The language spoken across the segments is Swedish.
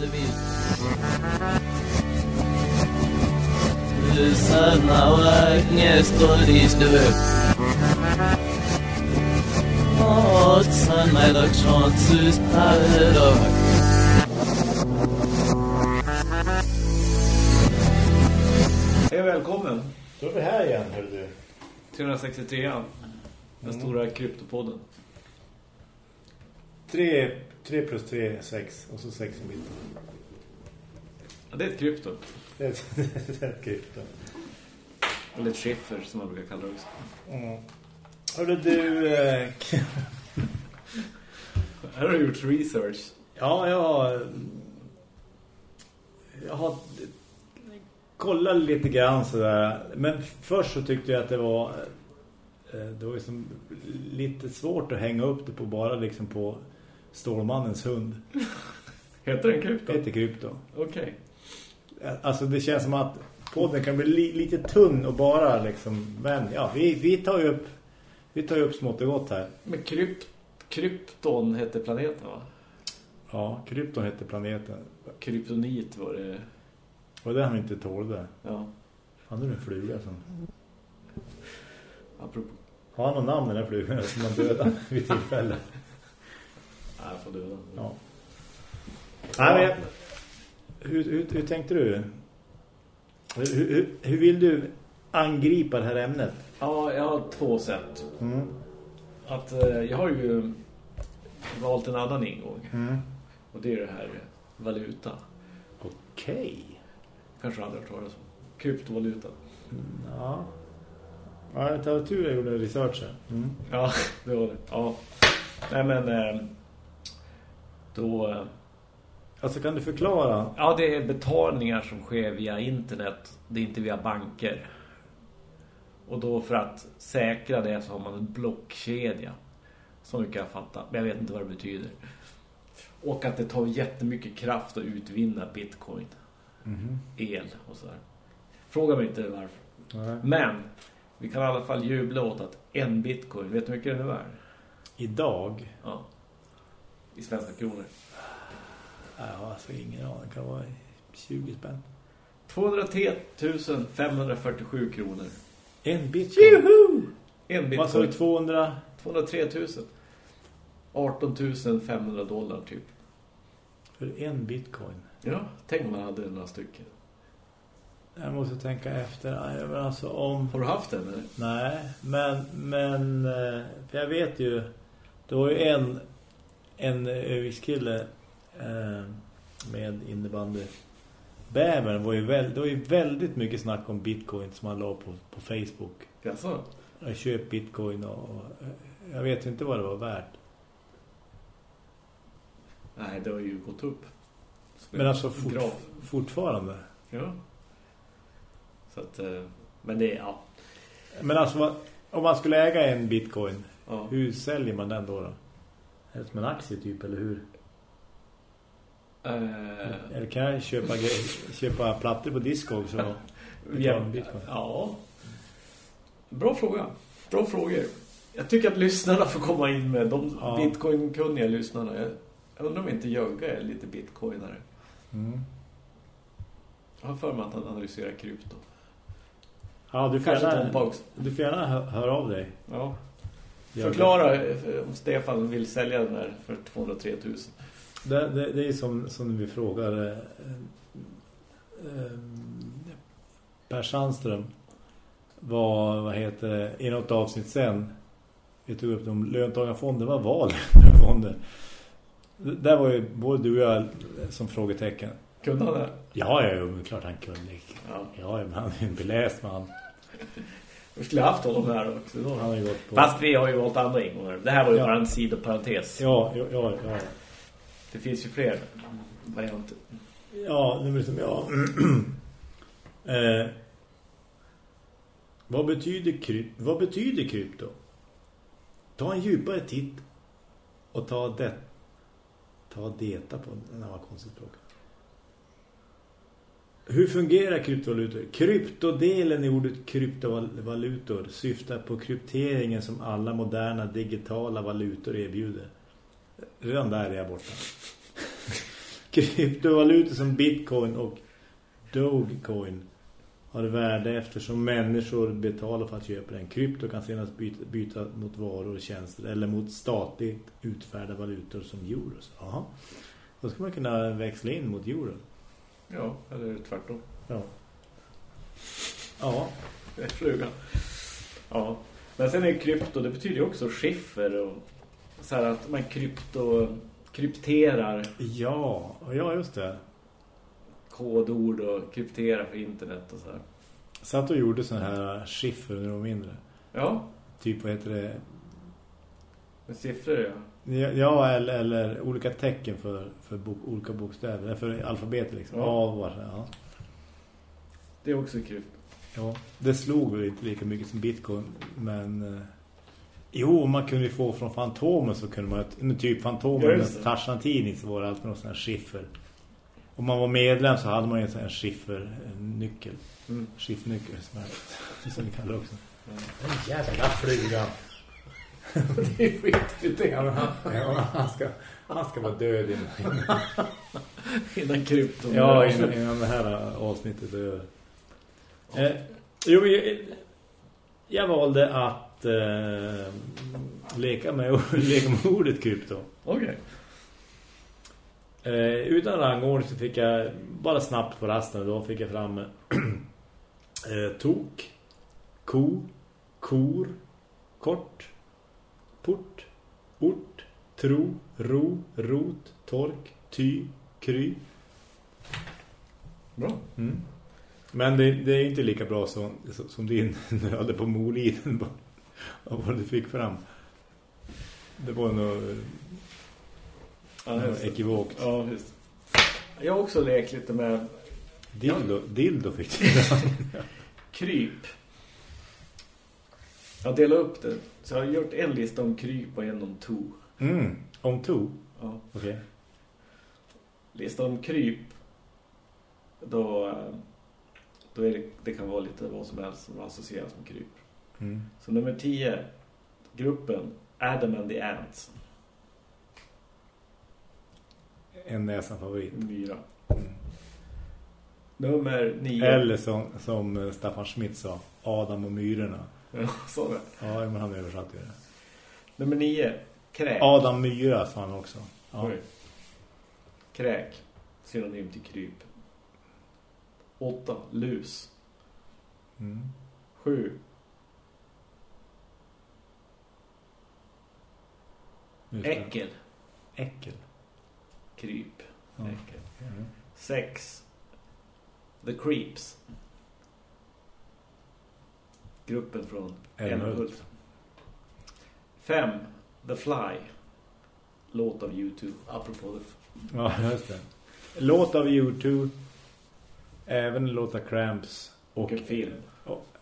du vill. Sanna och Agnes Doris du. Och sen med och chansus då. Hej välkommen. Då är vi här igen, hör du. 363 Den stora kryptopodden. 3, 3 plus 3 är 6 och så 6 i mitten. Ja, det är ett krypto. Det är ett, krypto. Eller ett skiffer som man brukar kalla det också. Mm. Hörde du... Eh, Här har du gjort research. ja, jag har... Jag har kollat lite grann sådär. Men först så tyckte jag att det var... eh, Det var liksom lite svårt att hänga upp det på bara liksom på Stålmannens hund. Heter den krypto? Heter krypto. Okej. Alltså det känns som att podden kan bli li lite tunn och bara liksom, men ja, vi, vi tar ju upp vi tar upp smått och gott här. Men krypt, krypton heter planeten va? Ja, krypton heter planeten. Kryptonit var det. Och det han inte tålde. Ja. Han är en fluga som... Apropå. Har han någon namn den här flugan som man dödar vid tillfälle? Jag får döda. Ja. Nej, men, hur, hur, hur tänkte du? Hur, hur, hur vill du angripa det här ämnet? Ja, jag har två sätt. Mm. Att eh, jag har ju valt en annan ingång. Mm. Och det är det här valuta. Okej. Kanske aldrig hört talas om. Kryptovaluta. Ja. Ja, jag tar tur jag gjorde research här. Mm. Ja, det var det. Ja. Nej men eh, då eh, Alltså kan du förklara? ja det är betalningar som sker via internet, det är inte via banker. Och då för att säkra det så har man en blockkedja. Så mycket jag fattar, men jag vet inte vad det betyder. Och att det tar jättemycket kraft att utvinna bitcoin, Mhm. el och sådär. Fråga mig inte varför. Nej. Men vi kan i alla fall jubla åt att en bitcoin, vet du hur mycket den är värd? Idag? Ja. I svenska kronor. Ja, alltså ingen aning. Det kan vara 20 spänn. 203 547 kronor. En bitcoin? Juhu! En Vad sa du? bitcoin. 200? 203 000. 18 500 dollar typ. För en bitcoin? Ja, tänk om man hade några stycken. Jag måste tänka efter. Men alltså om... Har du haft den eller? Nej, men... men eh, jag vet ju... Det var ju en... En övikskille eh, med innebandy. Bävern var ju väl, det var ju väldigt mycket snack om bitcoin som han la på, på Facebook. Jaså? Jag köp bitcoin och, och jag vet inte vad det var värt. Nej, det har ju gått upp. Men alltså fort, fortfarande. Ja. Så att, eh, men det är, ja. Men alltså om man skulle äga en bitcoin, ja. hur säljer man den då då? Är det som en aktie typ, eller hur? Eh, Eller kan jag köpa, köpa plattor på Discog så ja. ja. Bra fråga. Bra frågor. Jag tycker att lyssnarna får komma in med de Ja. bitcoin-kunniga lyssnarna. Jag undrar om inte Jögga är lite bitcoinare. Mm. Jag har för mig att han analyserar krypto. Ja, du får, Kanske gärna, också. du får gärna hö- höra av dig. Ja. Förklara eh, om Stefan vill sälja den där för 203 000. Det, det, det är som, som vi frågar eh, eh, Per Sandström vad, vad heter i något avsnitt sen vi tog upp om löntagarfonder, vad var löntagarfonder? Det Där var ju både du och jag som frågetecken. Kunde han det? Ja, ja, men klart han kunde. Ja. Ja, men han är en beläst man. Vi skulle ha haft honom här också. Då. Han har gått på... Fast vi har ju valt andra ingångar. Det här var ju Ja. bara en sidoparentes. Ja, ja, ja, ja. Det finns ju fler varianter. Ja, det blir som ja. eh, vad betyder kryp vad betyder krypto? Ta en djupare titt och ta det ta deta på den här konstigt språk. Hur fungerar kryptovalutor? Kryptodelen i ordet kryptovalutor syftar på krypteringen som alla moderna digitala valutor erbjuder. Redan där är jag borta. kryptovalutor som bitcoin och Dogecoin har värde eftersom människor betalar för att köpa den. Krypto kan senast byta, byta mot varor och tjänster eller mot statligt utfärdade valutor som euro. Jaha. Då ska man kunna växla in mot euro. Ja, eller tvärtom. Ja. Ja. Det är flugan. Ja. Men sen är krypto, det betyder ju också skiffer och så här att man krypto krypterar Ja, ja just det. kodord och krypterar för internet och så här. Satt och gjorde sån här skiffer när de var mindre. Ja, Typ vad heter det? med siffror ja. Ja, eller, eller olika tecken för, för bok, olika bokstäver. Eller för alfabetet liksom. Ja. Ja. var det, ja. Det är också krypto. ja. Det slog väl inte lika mycket som bitcoin. Men... Eh, jo, man kunde ju få från Fantomen så kunde man... Men typ Fantomen Ja, det. Tarzan-tidning så var det alltid någon sån här skiffer. Om man var medlem så hade man ju en sån här skiffernyckel. Mm. Skiftnyckel som, är, som vi kallar det också. Ja. Den jävla flugan. Det är skitigt han, ja, han, ska, han ska vara död innan, innan krypton. ja, innan, innan det här avsnittet är över. Eh, jo, jag, jag valde att eh, leka, med, leka med ordet krypto. Okej. Eh, utan rangordning så fick jag bara snabbt på rasten då fick jag fram eh, tok, ko, kor, kort, port, ort, tro, ro, rot, tork, ty, kry. Bra. Mm. Men det, det är inte lika bra som, som din nöde på Moliden av vad du fick fram. Det var nog Ja, ja, ekivokt. Ja, just. Jag har också lekt lite med Dildo, dildo fick du kryp. Jag delar upp det. Så jag har gjort en lista om kryp och en om to. Mm. Om to? Ja. Okej. Lista om kryp. Då, då är det, det kan vara lite vad som helst som associeras med kryp. Mm. Så nummer 10. Gruppen Adam and the Ants. En näsan favorit. Myra. Mm. Nummer 9. Eller som, som Staffan Schmidt sa, Adam och myrorna. Ja, så det. Ja, men han översatte ju det. Nummer 9. Kräk. Adam Myra sa han också. Ja. Oj. Kräk. Synonym till kryp. 8. Lus. Mm. 7. Just det. Äckel. Äckel. Kryp. Ja. Äckel. Mm. 6. The Creeps. Gruppen från Älmhult. 5. The Fly. Låt av YouTube. Apropå det. Ja, just det. Låt av YouTube. Även låt av Cramps. Och en film.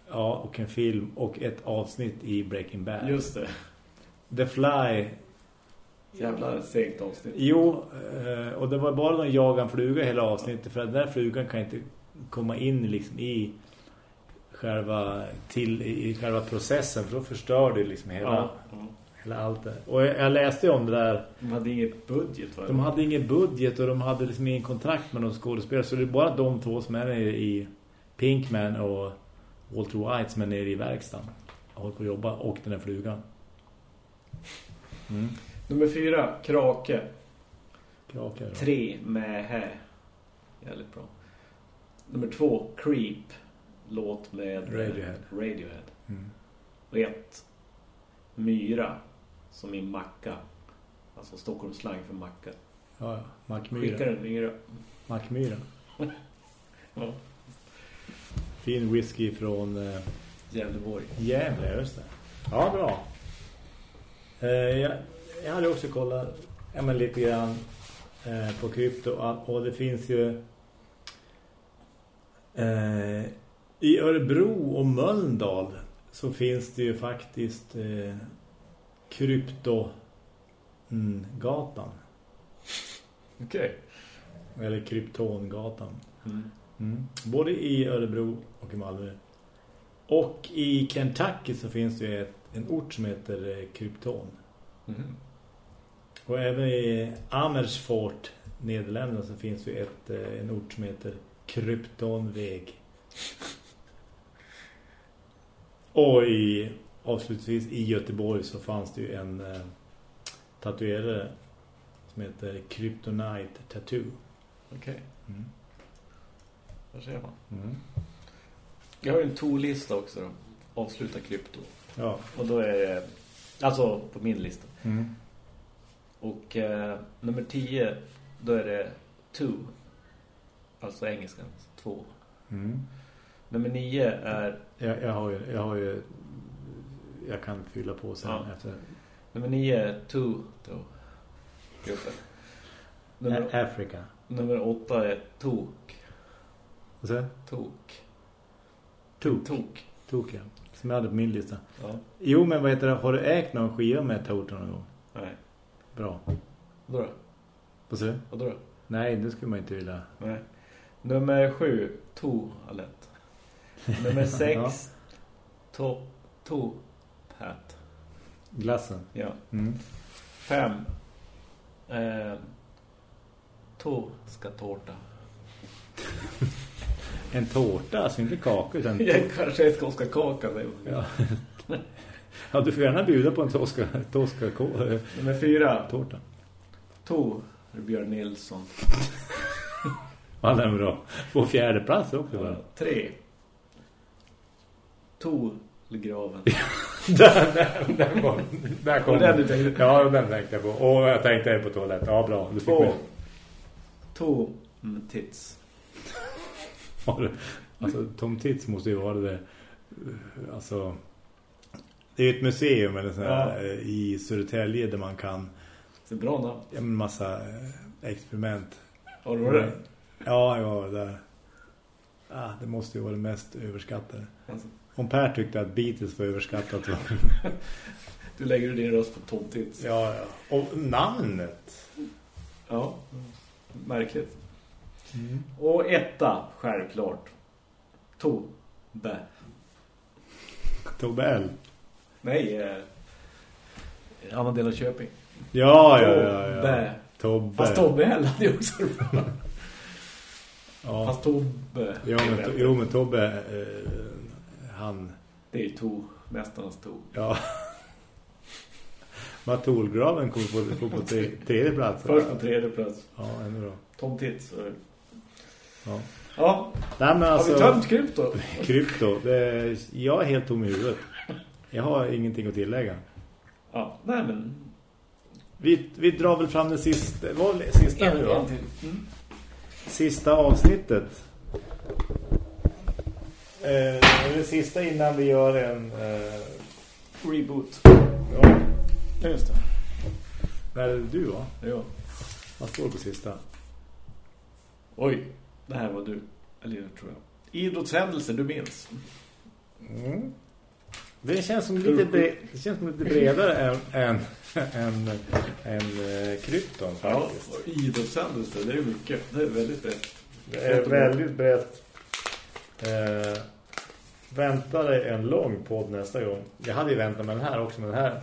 Ja, och en film. Och ett avsnitt i Breaking Bad. Just det. The Fly. Jävla segt avsnitt. Jo, eh, och det var bara någon jaga en fluga hela avsnittet. För att den här flugan kan inte komma in liksom i själva, till, i själva processen. För då förstör det liksom hela, Ja. ja. hela allt det. Och jag, jag läste om det där. De hade inget budget va? De hade ingen budget och de hade liksom ingen kontrakt med någon skådespelare. Så det är bara de två som är nere i Pinkman och Walter White som är nere i verkstaden. Och håller på att jobba. Och den här flugan. Mm. Nummer 4. Krake. Krakar. 3. Mähä. Jävligt bra. Nummer 2. Creep. Låt med Radiohead. Radiohead. Mm. Och 1. Myra. Som i macka. Alltså Stockholmsslang för macka. Ja, ja. Skickar Mackmyra. en myra. Mackmyra. Ja. Fin whisky från eh, Gävleborg. Gävle, just det. Ja, bra. Eh, jag, jag hade också kollat ja, men lite grann eh, på krypto och, och det finns ju eh, i Örebro och Mölndal så finns det ju faktiskt eh, krypto mm, gatan Okej. eller kryptongatan. Mm. Mm. Både i Örebro och i Malmö. Och i Kentucky så finns det ju ett, en ort som heter eh, Krypton. Mhm. Och även i Amersfoort Nederländerna så finns ju ett, eh, en ort som heter Kryptonväg. Och i, avslutningsvis i Göteborg så fanns det ju en eh, tatuerare som heter Kryptonite Tattoo. Okej, Mm. där ser man. Mm. Jag har ju en to-lista också då. Avsluta krypto. Ja. Och då är det... Alltså på min lista. Mm. Och eh, nummer 10, då är det two. Alltså engelskan, två. Mm. Nummer 9 är... Jag, jag, har ju, jag har ju jag kan fylla på sen Ja. efter Nummer 9 är two, då. Gruppen. Nummer, A- Afrika. nummer 8 är tok. Och sen Tok. Tok. Tok. Tok, ja. Som jag hade på min lista. Ja, Jo, men vad heter det? Har du ägt någon skiva med Toto någon gång? nej. Bra. Vadå då? Vad säger du? Vadå då? Nej, det skulle man inte vilja. Nej. Nummer 7, toalett. Nummer 6, to, to, hat. Glassen. Ja. Mm. 5, eh, to, ska tårta. En tårta, alltså inte kaka utan Jag kanske ska ska kaka det. Ja. ja, du får gärna bjuda på en toska, toska Nummer 4, tårta. to, Björn Nilsson. Ja, den är bra. På fjärde plats också. va? 3, to, graven. där, där, där, kom, där kom den du tänkte- Ja, den tänkte jag på. Och jag tänkte på toalett. Ja, bra. Du fick 2, med. to, mm, tits. Alltså, Tom Tits måste ju vara det. eh, Alltså, det är ju ett museum eller så här, Ja. eh, i Södertälje där man kan Det är bra namn. ja, men massa eh, experiment. Har du varit där? Ja, jag var där. Ah, det måste ju vara det mest överskattade. Alltså, Om Per tyckte att Beatles var överskattat du lägger din röst på Tom Tits. ja, ja. Och namnet. Ja, märkligt. Och etta, självklart. Tobbe. Tobbe L. Nej, eh, annan del av Köping. Ja, ja, ja. ja. Tobbe. Tobbe. Fast Tobbe L hade ju också Ja. Fast Tobbe. Jo, men, jo, men Tobbe, eh. Det är ju To, mästarnas To. Ja. Matolgraven kommer på, på, på tre- tredje plats. Först på tredje plats. Ja, ännu bra. Tom Tits. Ja. Ja, Nej, men har alltså... vi tömt krypto? Krypto. Det, jag är helt tom i huvudet. Jag har ingenting att tillägga. Ja, nej men... Vi, vi drar väl fram det sista, vad, sista nu En, va? en till. Mm. Sista avsnittet. Eh, det sista innan vi gör en... Eh, Reboot. ja, Ja, just det. när är det du va? Ja. Vad står på sista? Oj, det här var du. Eller jag tror jag. Idrottshändelser du minns. Mm. Det känns som lite, bre, det känns som lite bredare än, än, än, än eh, krypton Ja, faktiskt. och idrottshändelser, det är mycket. Det är väldigt brett. Det är väldigt brett. Eh, vänta dig en lång podd nästa gång. Jag hade ju väntat med den här också, men den här...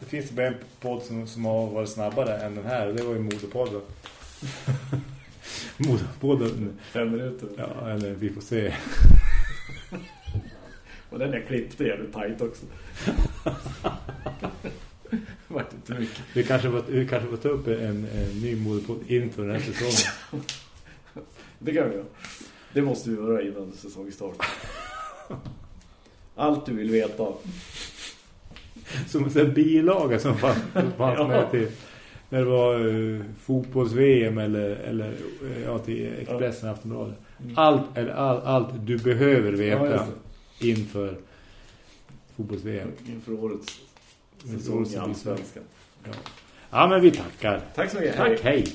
Det finns bara en podd som, som har varit snabbare än den här. Det var ju modepodden. modepodden. Fem minuter. Ja, eller vi får se. Och den jag klippte jävligt tajt också. det var inte mycket. Vi kanske får, vi kanske får ta upp en, en ny modepodd inför den här säsongen. Det kan vi göra. Det måste vi göra innan säsongstart. Allt du vill veta. Som en bilaga som fanns, fanns Ja. med till när det var uh, fotbolls-VM eller, eller eh, ja, till Expressen och Aftonbladet. Allt, eller all, allt du behöver Mm. Ja, veta just inför fotbolls-VM. Inför årets säsong i Allsvenskan. Ja. ja, men vi tackar. Tack så mycket. Tack, hej.